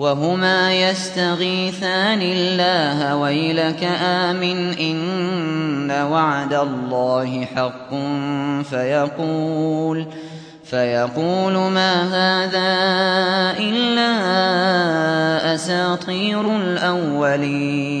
وهما يستغيثان الله ويلك آمن إن وعد الله حق فيقول فيقول ما هذا إلا أساطير الأولين.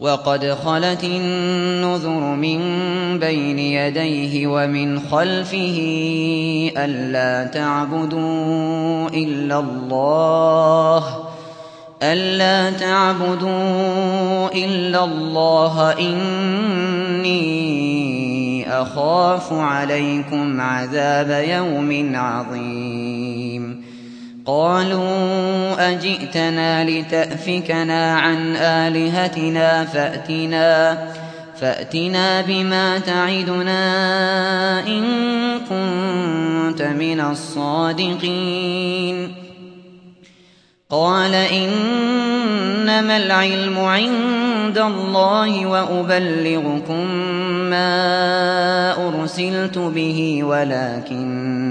وقد خلت النذر من بين يديه ومن خلفه ألا تعبدوا إلا الله ألا تعبدوا إلا الله إني أخاف عليكم عذاب يوم عظيم قالوا أجئتنا لتأفكنا عن آلهتنا فأتنا فأتنا بما تعدنا إن كنت من الصادقين. قال إنما العلم عند الله وأبلغكم ما أرسلت به ولكني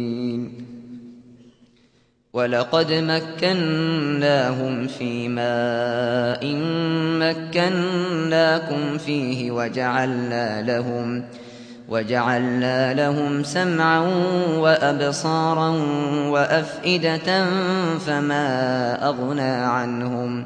ولقد مكناهم في ماء مكناكم فيه وجعلنا لهم وجعلنا لهم سمعا وأبصارا وأفئدة فما أغنى عنهم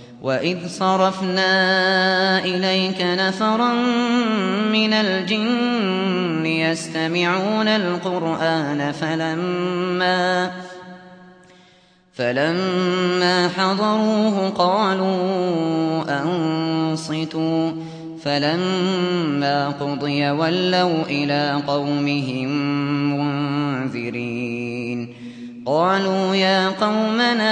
وإذ صرفنا إليك نفرا من الجن يستمعون القرآن فلما فلما حضروه قالوا أنصتوا فلما قضي ولوا إلى قومهم منذرين قالوا يا قومنا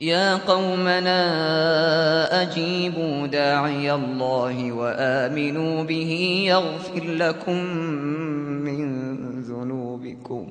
يا قومنا أجيبوا داعي الله وآمنوا به يغفر لكم من ذنوبكم